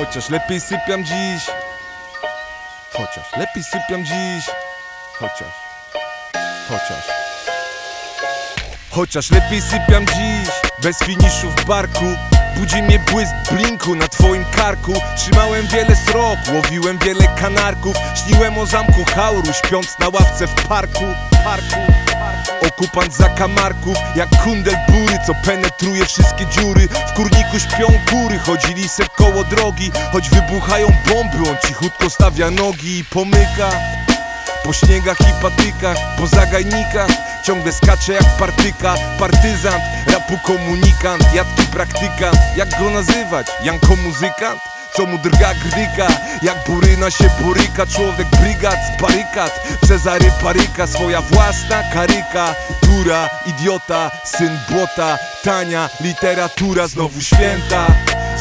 Chociaż lepiej sypiam dziś. Chociaż lepiej sypiam dziś. Chociaż. Chociaż. Chociaż lepiej sypiam dziś. Bez finiszu w barku. Budzi mnie błysk blinku na twoim karku. Trzymałem wiele srok, łowiłem wiele kanarków. Śniłem o zamku hauru, śpiąc na ławce w parku. Parku Okupant zakamarków, jak kundel bury Co penetruje wszystkie dziury. W kurniku śpią kury, chodzili se koło drogi. Choć wybuchają bomby, on cichutko stawia nogi i pomyka. Po śniegach i patykach, po zagajnikach. Ciągle skacze jak partyka Partyzant, rapu komunikant Jadki praktykant, jak go nazywać? Janko muzykant? Co mu drga gryka Jak buryna się boryka Człowiek brygad z barykad Cezary paryka Swoja własna karyka Tura, idiota, syn błota Tania literatura Znowu święta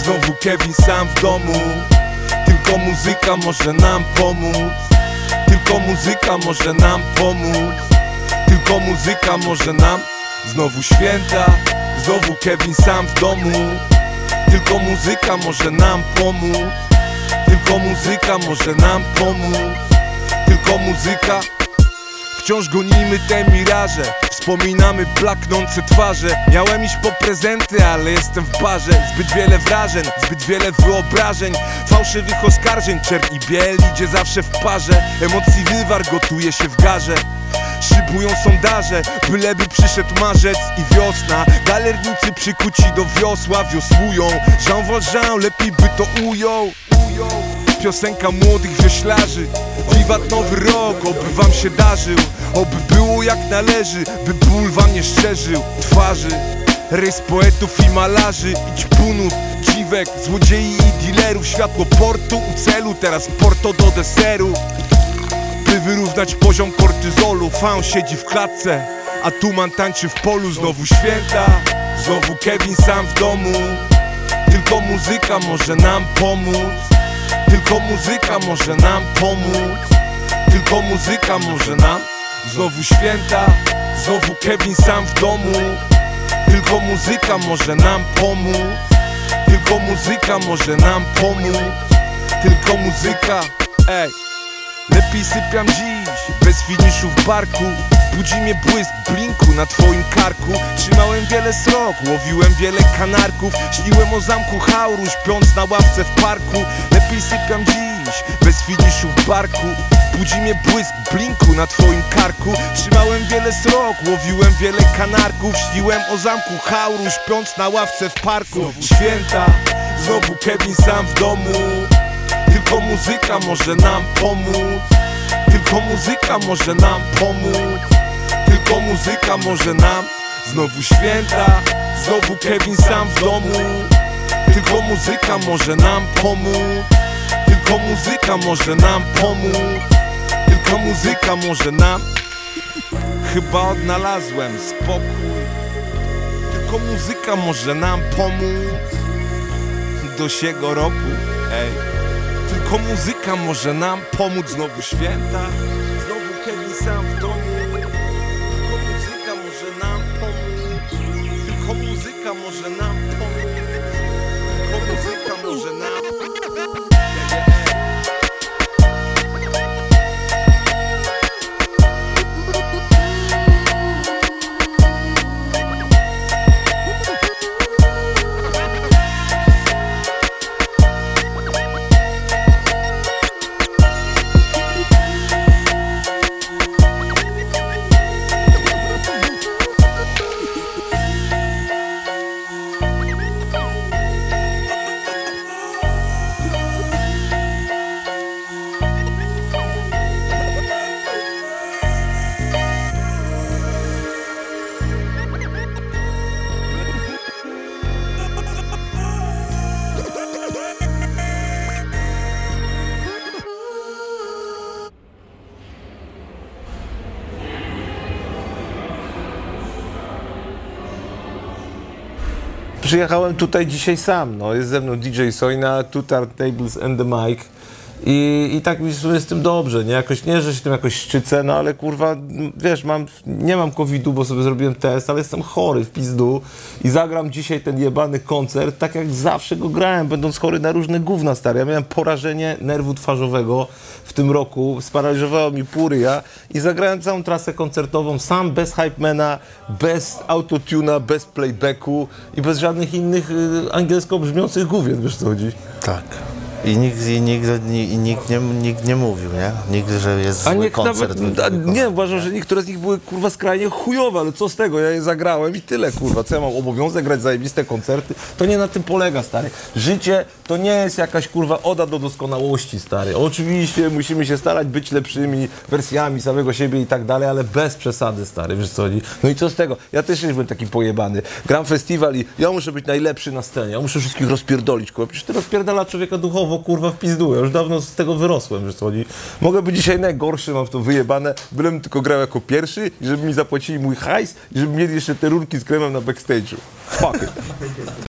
Znowu Kevin sam w domu Tylko muzyka może nam pomóc tylko muzyka może nam pomóc Tylko muzyka może nam Znowu święta Znowu Kevin sam w domu Tylko muzyka może nam pomóc. Tylko muzyka może nam pomóc. Tylko muzyka. Wciąż gonimy te miraże. Wspominamy blaknące twarze. Miałem iść po prezenty, ale jestem w barze. Zbyt wiele wrażeń, zbyt wiele wyobrażeń. Fałszywych oskarżeń, czerń i biel idzie zawsze w parze. Emocji wywar gotuje się w garze Szybują sondaże, byleby przyszedł marzec i wiosna. Galernicy przykuci do wiosła wiosłują. Jean Valjean lepiej by to ujął. Piosenka młodych wioślarzy. Wiwat nowy rok, oby wam się darzył. Oby było jak należy, by ból wam nie szczerzył. Twarzy, rejs poetów i malarzy. I ćpunów, dziwek, złodziei i dealerów. Światło portu u celu, teraz porto do deseru by wyrównać poziom kortyzolu. Fan siedzi w klatce, a tuman tańczy w polu. Znowu święta, znowu Kevin sam w domu. Tylko muzyka może nam pomóc. Tylko muzyka może nam pomóc. Tylko muzyka może nam. Znowu święta, znowu Kevin sam w domu. Tylko muzyka może nam pomóc. Tylko muzyka może nam pomóc. Tylko muzyka, ej Lepiej sypiam dziś, bez finiszu w barku. Budzi mnie błysk blinku na twoim karku. Trzymałem wiele srok, łowiłem wiele kanarków. Śniłem o zamku hauru, śpiąc na ławce w parku. Lepiej sypiam dziś, bez finiszu w barku. Budzi mnie błysk blinku na twoim karku. Trzymałem wiele srok, łowiłem wiele kanarków. Śniłem o zamku hauru, śpiąc na ławce w parku. Święta, znowu Kevin sam w domu tylko muzyka może nam pomóc. Tylko muzyka może nam pomóc. Tylko muzyka może nam Znowu święta. Znowu Kevin sam w domu. Tylko muzyka może nam pomóc. Tylko muzyka może nam pomóc. Tylko muzyka może nam Chyba odnalazłem spokój. Tylko muzyka może nam pomóc. Do siego roku, ej tylko muzyka może nam pomóc znowu święta. Znowu sam w domu Przyjechałem tutaj dzisiaj sam. No. Jest ze mną DJ Sojna, Two Tables and the Mic. I, I tak mi z tym dobrze, nie? Jakoś nie, że się tym jakoś szczycę, no ale kurwa, wiesz, mam, nie mam COVID-u, bo sobie zrobiłem test, ale jestem chory w pizdu i zagram dzisiaj ten jebany koncert, tak jak zawsze go grałem, będąc chory na różne gówna, stary. Ja miałem porażenie nerwu twarzowego w tym roku, sparaliżowało mi puryja i zagrałem całą trasę koncertową sam, bez hypemana, bez autotuna, bez playbacku i bez żadnych innych y, angielsko brzmiących główien, wiesz co chodzi? Tak. I nikt, i nikt, i nikt, nie, nikt nie mówił, nie? Nikt, że jest A zły koncert. nawet, a, nie, uważam, że niektóre z nich były kurwa skrajnie chujowe, ale co z tego, ja je zagrałem i tyle kurwa, co ja mam obowiązek grać zajebiste koncerty, to nie na tym polega stary. Życie to nie jest jakaś kurwa oda do doskonałości stary. Oczywiście musimy się starać być lepszymi wersjami samego siebie i tak dalej, ale bez przesady stary, wiesz co. No i co z tego, ja też nie byłem taki pojebany. Gram festiwal i ja muszę być najlepszy na scenie, ja muszę wszystkich rozpierdolić kurwa, przecież ty rozpierdala człowieka duchowo kurwa w pizdu, ja już dawno z tego wyrosłem, wiesz co. Mogę być dzisiaj najgorszy, mam w to wyjebane, bylem tylko grał jako pierwszy i żeby mi zapłacili mój hajs i żeby mieli jeszcze te rurki z kremem na backstage'u. Fuck.